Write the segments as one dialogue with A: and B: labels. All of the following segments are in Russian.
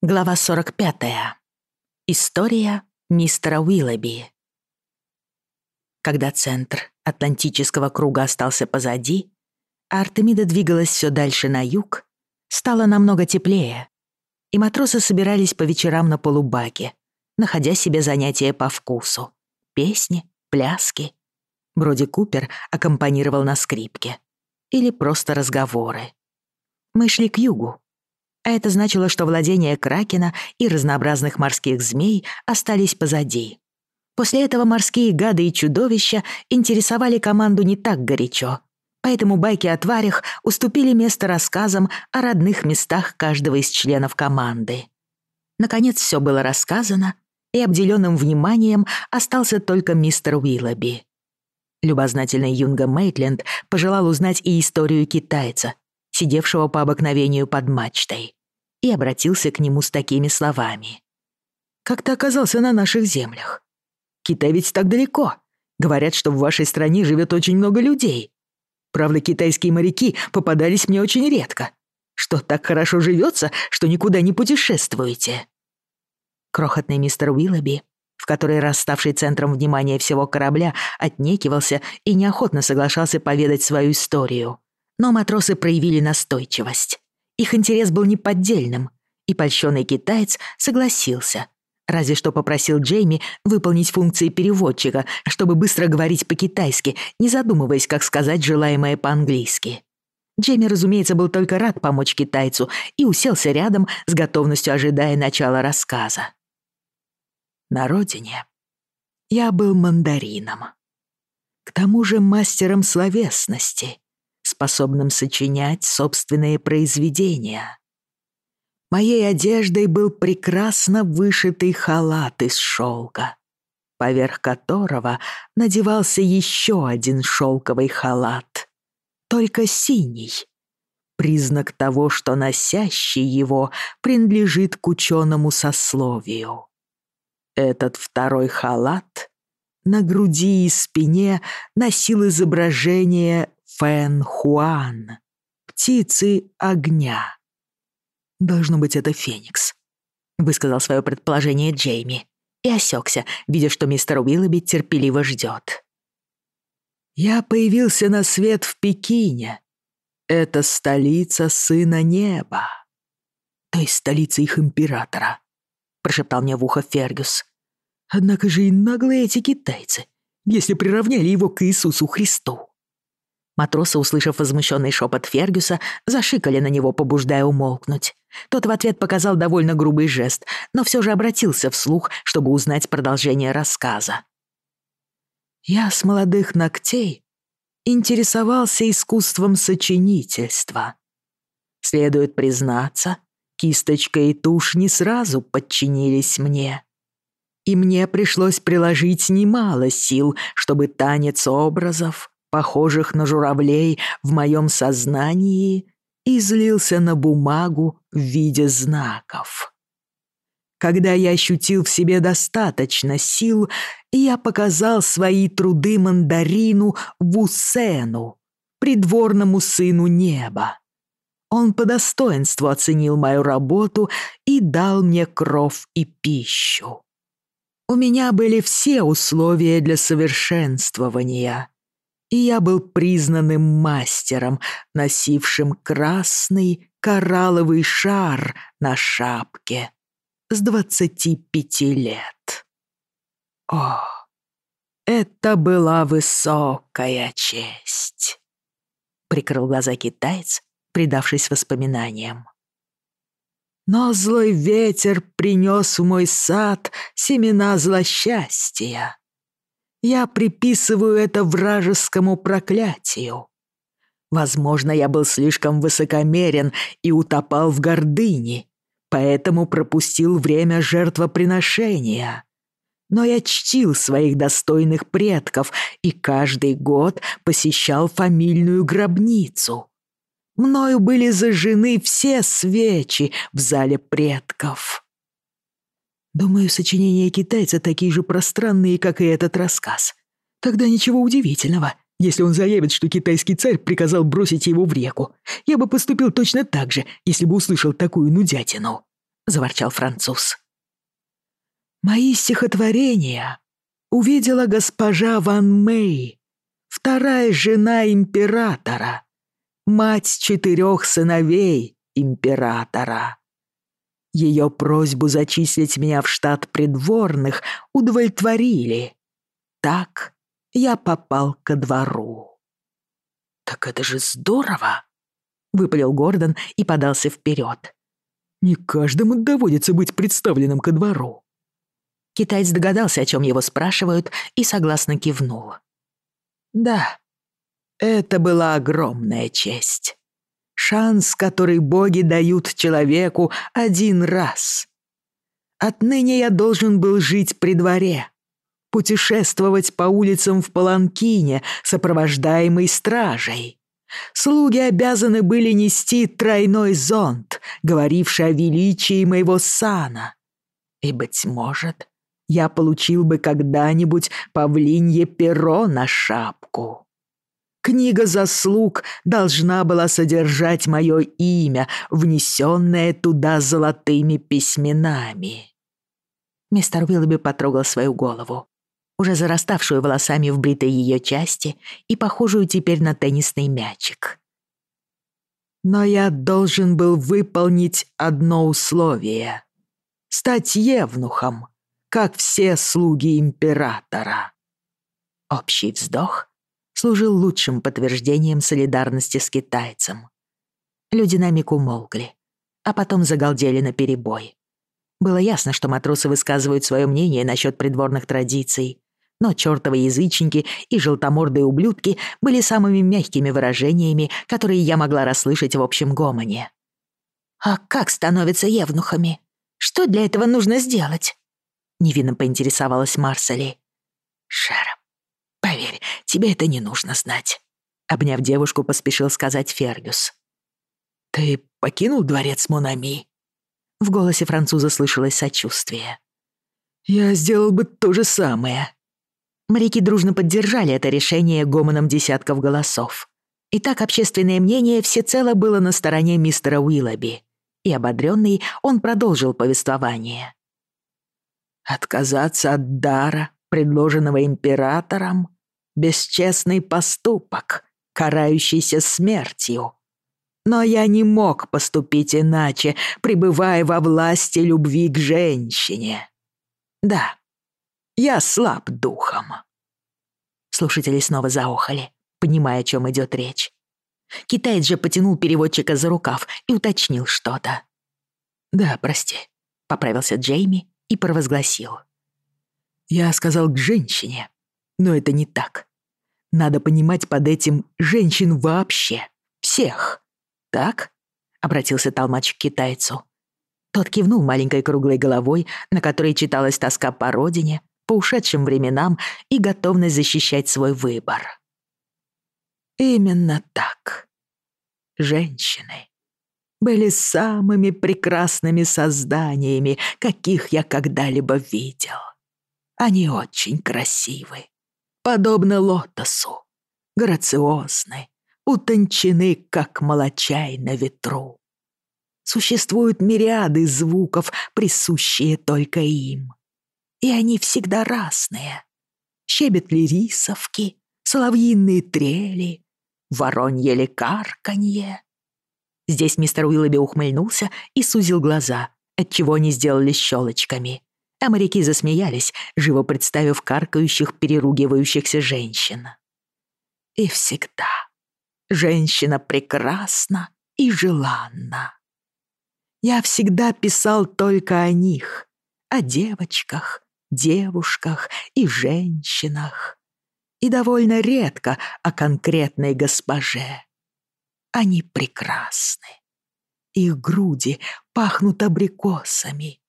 A: Глава 45. История мистера Уиллоби. Когда центр Атлантического круга остался позади, а Артемида двигалась все дальше на юг, стало намного теплее, и матросы собирались по вечерам на полубаке, находя себе занятия по вкусу. Песни, пляски. Броди Купер аккомпанировал на скрипке. Или просто разговоры. Мы шли к югу, а это значило, что владения Кракена и разнообразных морских змей остались позади. После этого морские гады и чудовища интересовали команду не так горячо, поэтому байки о тварях уступили место рассказам о родных местах каждого из членов команды. Наконец все было рассказано, и обделенным вниманием остался только мистер Уиллоби. Любознательный Юнга Мейтленд пожелал узнать и историю китайца, сидевшего по обыкновению под мачтой, и обратился к нему с такими словами. «Как ты оказался на наших землях? Китай ведь так далеко. Говорят, что в вашей стране живет очень много людей. Правда, китайские моряки попадались мне очень редко. Что, так хорошо живется, что никуда не путешествуете?» Крохотный мистер Уиллоби, в который раз центром внимания всего корабля, отнекивался и неохотно соглашался поведать свою историю, но матросы проявили настойчивость. Их интерес был неподдельным, и польщенный китаец согласился. Разве что попросил Джейми выполнить функции переводчика, чтобы быстро говорить по-китайски, не задумываясь, как сказать желаемое по-английски. Джейми, разумеется, был только рад помочь китайцу и уселся рядом, с готовностью ожидая начала рассказа. На родине я был мандарином. К тому же мастером словесности способным сочинять собственные произведения. Моей одеждой был прекрасно вышитый халат из шелка, поверх которого надевался еще один шелковый халат, только синий, признак того, что носящий его принадлежит к ученому сословию. Этот второй халат на груди и спине носил изображение Фэн Хуан, птицы огня. Должно быть, это Феникс, высказал свое предположение Джейми и осекся, видя, что мистер Уиллоби терпеливо ждет. Я появился на свет в Пекине. Это столица сына неба. То есть столица их императора, прошептал мне в ухо Фергюс. Однако же и наглые эти китайцы, если приравняли его к Иисусу Христу. Матросы, услышав возмущенный шепот Фергюса, зашикали на него, побуждая умолкнуть. Тот в ответ показал довольно грубый жест, но все же обратился вслух, чтобы узнать продолжение рассказа. «Я с молодых ногтей интересовался искусством сочинительства. Следует признаться, кисточка и тушь не сразу подчинились мне. И мне пришлось приложить немало сил, чтобы танец образов похожих на журавлей в моем сознании, излился на бумагу в виде знаков. Когда я ощутил в себе достаточно сил, я показал свои труды мандарину Вусену, придворному сыну неба. Он по достоинству оценил мою работу и дал мне кров и пищу. У меня были все условия для совершенствования и я был признанным мастером, носившим красный коралловый шар на шапке с двадцати пяти лет. О, это была высокая честь. Прикрыл глаза китаец, предавшись воспоминаниям. Но злой ветер принес в мой сад семена злосчастья. Я приписываю это вражескому проклятию. Возможно, я был слишком высокомерен и утопал в гордыне, поэтому пропустил время жертвоприношения. Но я чтил своих достойных предков и каждый год посещал фамильную гробницу. Мною были зажжены все свечи в зале предков. Думаю, сочинения китайца такие же пространные, как и этот рассказ. Тогда ничего удивительного, если он заявит, что китайский царь приказал бросить его в реку. Я бы поступил точно так же, если бы услышал такую нудятину. заворчал француз. «Мои стихотворения увидела госпожа Ван Мэй, вторая жена императора, мать четырех сыновей императора. Ее просьбу зачислить меня в штат придворных удовлетворили. Так я попал ко двору. «Так это же здорово!» — выпалил Гордон и подался вперед. «Не каждому доводится быть представленным ко двору». Китаец догадался, о чем его спрашивают, и согласно кивнул. «Да, это была огромная честь. Шанс, который боги дают человеку один раз. Отныне я должен был жить при дворе, путешествовать по улицам в Паланкине, сопровождаемый стражей. Слуги обязаны были нести тройной зонт, говоривший о величии моего сана. И, быть может, я получил бы когда-нибудь павлинье перо на шапку. Книга заслуг должна была содержать мое имя, внесенное туда золотыми письменами. Мистер Уиллоби потрогал свою голову, уже зараставшую волосами в бритой ее части и похожую теперь на теннисный мячик. Но я должен был выполнить одно условие — стать евнухом, как все слуги императора. Общий вздох, служил лучшим подтверждением солидарности с китайцем. Люди на миг умолкли, а потом загалдели на перебой. Было ясно, что матросы высказывают свое мнение насчет придворных традиций, но чертовы язычники и желтомордые ублюдки были самыми мягкими выражениями, которые я могла расслышать в общем гомоне. «А как становятся евнухами? Что для этого нужно сделать?» Невинно поинтересовалась Марсели. «Шером, Поверь, тебе это не нужно знать», — обняв девушку, поспешил сказать Фергюс. «Ты покинул дворец Монами?» В голосе француза слышалось сочувствие. «Я сделал бы то же самое». Моряки дружно поддержали это решение гомоном десятков голосов. И так общественное мнение всецело было на стороне мистера Уиллоби. И ободрённый он продолжил повествование. «Отказаться от дара, предложенного императором, бесчестный поступок, карающийся смертью. Но я не мог поступить иначе, пребывая во власти любви к женщине. Да, я слаб духом. Слушатели снова заохали, понимая, о чем идет речь. Китаец же потянул переводчика за рукав и уточнил что-то. «Да, прости», — поправился Джейми и провозгласил. «Я сказал к женщине, но это не так. Надо понимать под этим женщин вообще. Всех. Так?» — обратился толмач к китайцу. Тот кивнул маленькой круглой головой, на которой читалась тоска по родине, по ушедшим временам и готовность защищать свой выбор. Именно так. Женщины были самыми прекрасными созданиями, каких я когда-либо видел. Они очень красивы подобно лотосу, грациозны, утончены, как молочай на ветру. Существуют мириады звуков, присущие только им. И они всегда разные. Щебет ли соловьиные трели, воронье ли. Здесь мистер Уиллоби ухмыльнулся и сузил глаза, отчего они сделались щелочками а моряки засмеялись, живо представив каркающих, переругивающихся женщин. И всегда женщина прекрасна и желанна. Я всегда писал только о них, о девочках, девушках и женщинах, и довольно редко о конкретной госпоже. Они прекрасны. Их груди пахнут абрикосами,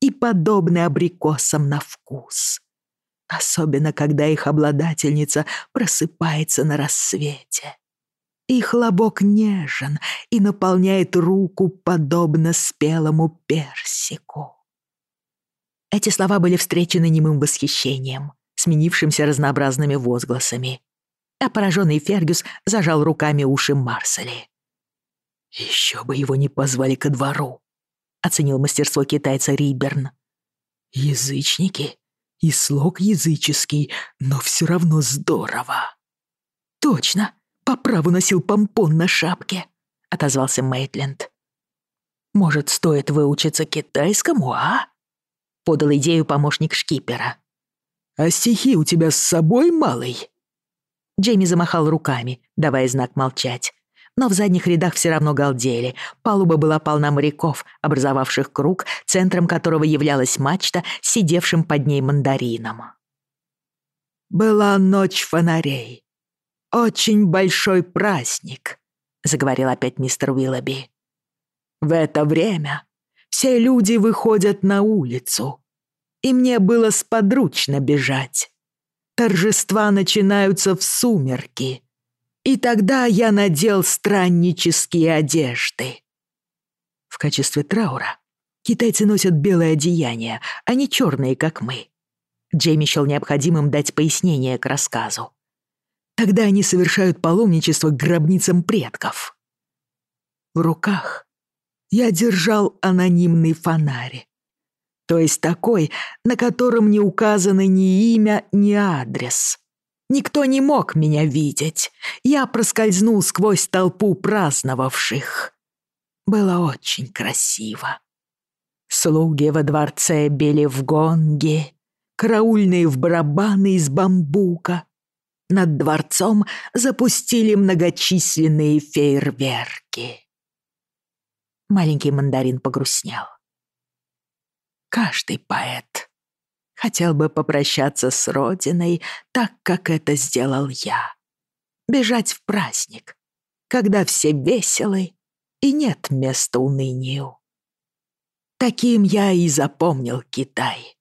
A: и подобны абрикосам на вкус. Особенно, когда их обладательница просыпается на рассвете. Их лобок нежен и наполняет руку, подобно спелому персику. Эти слова были встречены немым восхищением, сменившимся разнообразными возгласами. А пораженный Фергюс зажал руками уши Марсели. «Еще бы его не позвали ко двору», оценил мастерство китайца Риберн.
B: Язычники и слог языческий, но все равно здорово.
A: Точно, по праву носил помпон на шапке, отозвался Мейтленд. Может, стоит выучиться китайскому, а? Подал идею помощник шкипера.
B: А стихи у тебя с собой, малый?
A: Джейми замахал руками, давая знак молчать. Но в задних рядах все равно галдели. Палуба была полна моряков, образовавших круг, центром которого являлась мачта, сидевшим под ней мандарином.
B: «Была ночь фонарей. Очень большой праздник», — заговорил опять мистер Уиллоби. «В это время все люди выходят на улицу, и мне было сподручно бежать. Торжества начинаются в сумерки» И тогда я надел страннические одежды. В качестве траура китайцы носят белое одеяние, а не черные, как мы. Джейми счел необходимым дать пояснение к рассказу. Тогда они совершают паломничество к гробницам предков. В руках я держал анонимный фонарь. То есть такой, на котором не указано ни имя, ни адрес. Никто не мог меня видеть. Я проскользнул сквозь толпу праздновавших. Было очень красиво. Слуги во дворце били в гонги, караульные в барабаны из бамбука. Над дворцом запустили многочисленные фейерверки. Маленький мандарин погрустнел. Каждый поэт хотел бы попрощаться с родиной так, как это сделал я. Бежать в праздник, когда все веселы и нет места унынию. Таким я и запомнил Китай.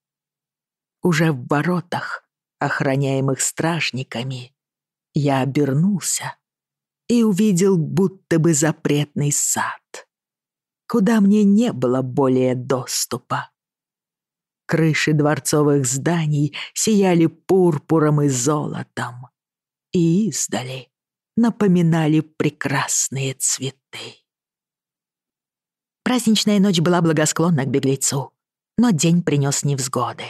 B: Уже в воротах, охраняемых стражниками, я обернулся и увидел будто бы запретный сад, куда мне не было более доступа. Крыши дворцовых зданий сияли пурпуром и золотом. И издали напоминали прекрасные цветы. Праздничная ночь была благосклонна к беглецу, но день принес невзгоды.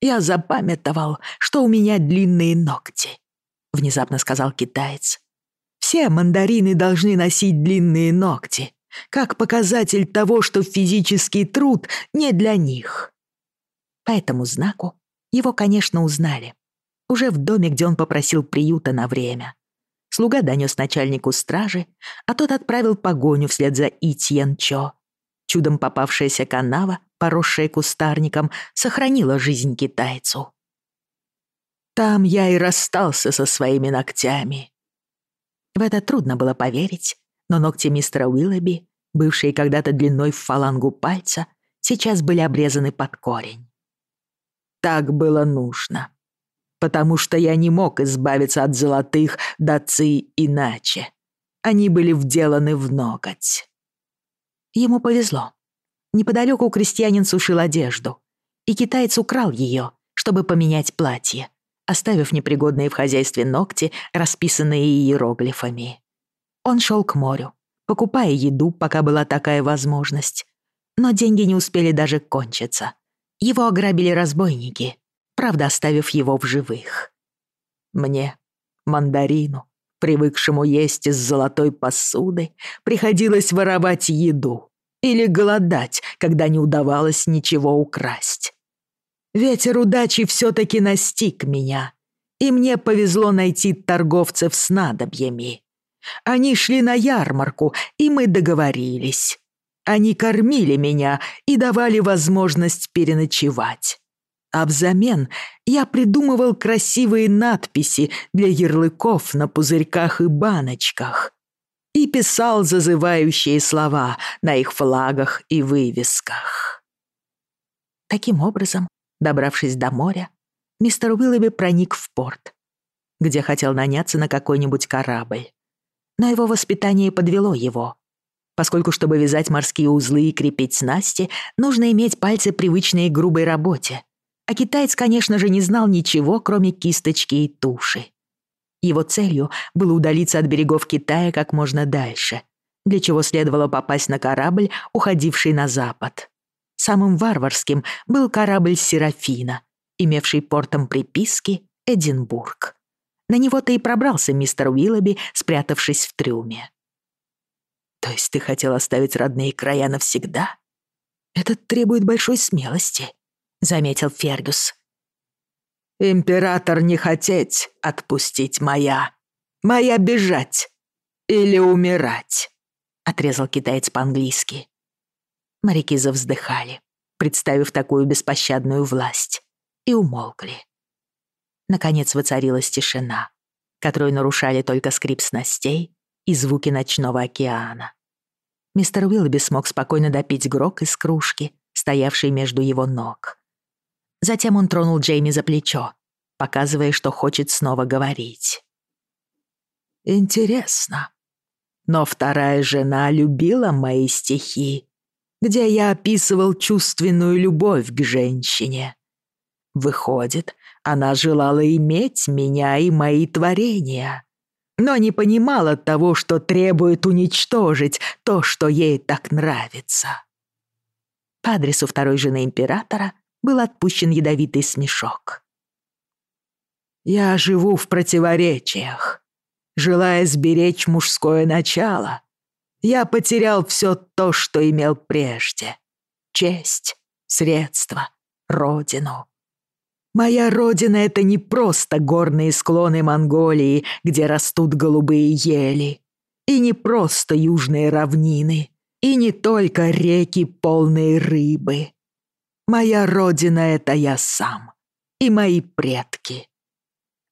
B: «Я запамятовал, что у меня длинные ногти», — внезапно сказал китаец. «Все мандарины должны носить длинные ногти, как показатель того, что физический труд не для них. По этому знаку его, конечно, узнали. Уже в доме, где он попросил приюта на время. Слуга донес начальнику стражи, а тот отправил погоню вслед за Итьен Чо. Чудом попавшаяся канава, поросшая кустарником, сохранила жизнь китайцу. Там я и расстался со своими ногтями. В это трудно было поверить, но ногти мистера Уиллоби, бывшие когда-то длиной в фалангу пальца, сейчас были обрезаны под корень. Так было нужно, потому что я не мог избавиться от золотых даци иначе. Они были вделаны в ноготь. Ему повезло. Неподалеку крестьянин сушил одежду, и китаец украл ее, чтобы поменять платье, оставив непригодные в хозяйстве ногти, расписанные иероглифами. Он шел к морю, покупая еду, пока была такая возможность. Но деньги не успели даже кончиться. Его ограбили разбойники, правда, оставив его в живых. Мне, мандарину, привыкшему есть из золотой посуды, приходилось воровать еду или голодать, когда не удавалось ничего украсть. Ветер удачи все-таки настиг меня, и мне повезло найти торговцев с надобьями. Они шли на ярмарку, и мы договорились. Они кормили меня и давали возможность переночевать. А взамен я придумывал красивые надписи для ярлыков на пузырьках и баночках и писал зазывающие слова на их флагах и вывесках. Таким образом, добравшись до моря, мистер Уиллоби проник в порт, где хотел наняться на какой-нибудь корабль но его воспитание подвело его. Поскольку, чтобы вязать морские узлы и крепить снасти, нужно иметь пальцы, привычные к грубой работе. А китаец, конечно же, не знал ничего, кроме кисточки и туши. Его целью было удалиться от берегов Китая как можно дальше,
A: для чего следовало попасть на корабль, уходивший на запад. Самым варварским был корабль «Серафина», имевший портом приписки «Эдинбург». На него-то и пробрался мистер Уиллоби, спрятавшись в трюме. «То есть ты хотел оставить родные края навсегда? Это требует большой смелости», — заметил Фергюс. «Император не хотеть отпустить моя. Моя бежать или умирать», — отрезал китаец по-английски. Моряки завздыхали, представив такую беспощадную власть, и умолкли. Наконец воцарилась тишина, которую нарушали только скрип снастей и звуки ночного океана. Мистер Уиллоби смог спокойно допить грок из кружки, стоявшей между его ног. Затем он тронул Джейми за плечо, показывая, что хочет снова говорить. «Интересно. Но вторая жена любила мои стихи где я описывал чувственную любовь к женщине. Выходит, она желала иметь меня и мои творения, но не понимала того, что требует уничтожить то, что ей так нравится. По адресу второй жены императора был отпущен ядовитый смешок. «Я живу в противоречиях, желая сберечь мужское начало, я потерял все то, что имел прежде. Честь, средства, родину. Моя родина — это не просто горные склоны Монголии, где растут голубые ели, и не просто южные равнины, и не только реки, полные рыбы. Моя родина — это я сам и мои предки.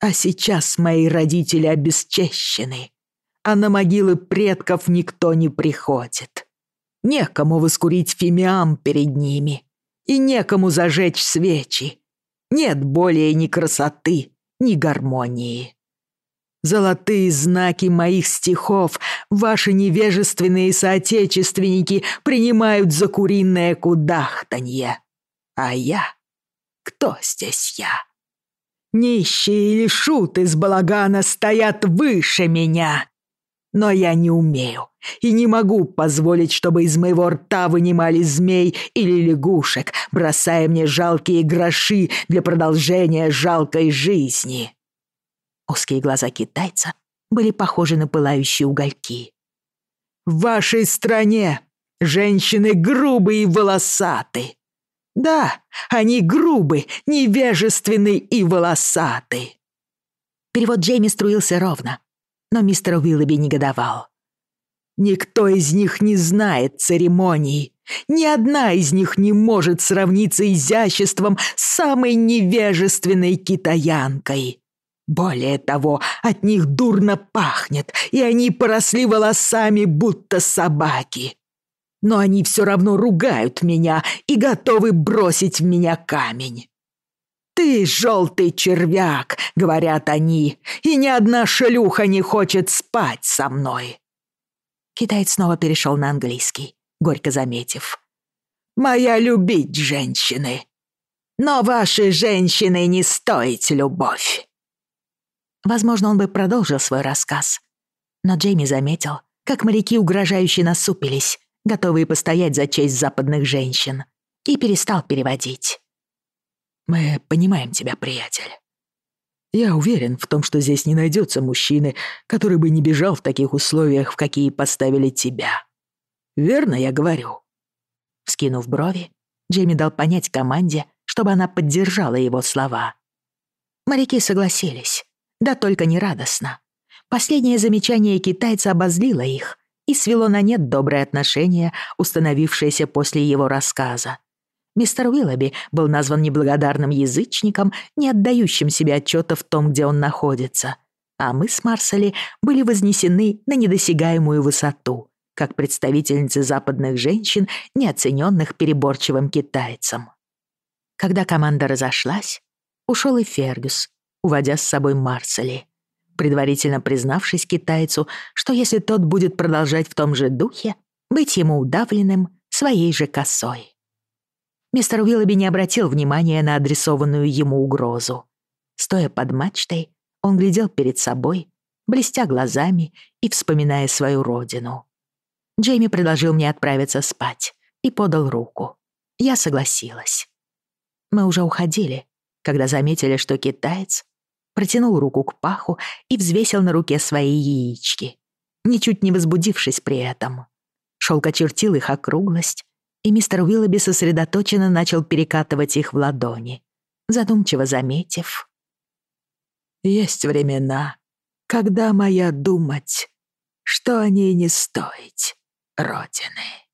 A: А сейчас мои родители обесчещены, а на могилы предков никто не приходит. Некому воскурить фимиам перед ними, и некому зажечь свечи. Нет более ни красоты, ни гармонии. Золотые знаки моих стихов ваши невежественные соотечественники принимают за куриное кудахтанье. А я? Кто здесь я? Нищие или шуты с балагана стоят выше меня. Но я не умею и не могу позволить, чтобы из моего рта вынимали змей или лягушек, бросая мне жалкие гроши для продолжения жалкой жизни». Узкие глаза китайца были похожи на пылающие угольки. «В вашей стране женщины грубые и волосаты. Да, они грубы, невежественны и волосаты». Перевод Джейми струился ровно, но мистер Уиллоби негодовал. «Никто из них не знает церемоний. Ни одна из них не может сравниться изяществом с самой невежественной китаянкой. Более того, от них дурно пахнет, и они поросли волосами, будто собаки. Но они все равно ругают меня и готовы бросить в меня камень. «Ты желтый червяк», — говорят они, «и ни одна шлюха не хочет спать со мной». Китаец снова перешел на английский, горько заметив. «Моя любить женщины. Но ваши женщины не стоить любовь». Возможно, он бы продолжил свой рассказ, но Джейми заметил, как моряки угрожающе насупились, готовые постоять за честь западных женщин, и перестал переводить. Мы понимаем тебя, приятель. Я уверен в том, что здесь не найдется мужчины, который бы не бежал в таких условиях, в какие поставили тебя. Верно я говорю?» Скинув брови, Джейми дал понять команде, чтобы она поддержала его слова. Моряки согласились, да только не радостно. Последнее замечание китайца обозлило их и свело на нет добрые отношения, установившиеся после его рассказа. Мистер Уиллоби был назван неблагодарным язычником, не отдающим себе отчета в том, где он находится. А мы с Марсели были вознесены на недосягаемую высоту, как представительницы западных женщин, неоцененных переборчивым китайцем. Когда команда разошлась, ушел и Фергюс, уводя с собой Марсели, предварительно признавшись китайцу, что если тот будет продолжать в том же духе, быть ему удавленным своей же косой. Мистер Уиллоби не обратил внимания на адресованную ему угрозу. Стоя под мачтой, он глядел перед собой, блестя глазами и вспоминая свою родину. Джейми предложил мне отправиться спать и подал руку. Я согласилась. Мы уже уходили, когда заметили, что китаец протянул руку к паху и взвесил на руке свои яички, ничуть не возбудившись при этом. Шелк очертил их округлость, и мистер Уиллоби сосредоточенно начал перекатывать их в ладони, задумчиво заметив.
B: «Есть времена, когда моя думать, что о ней не стоить, Родины».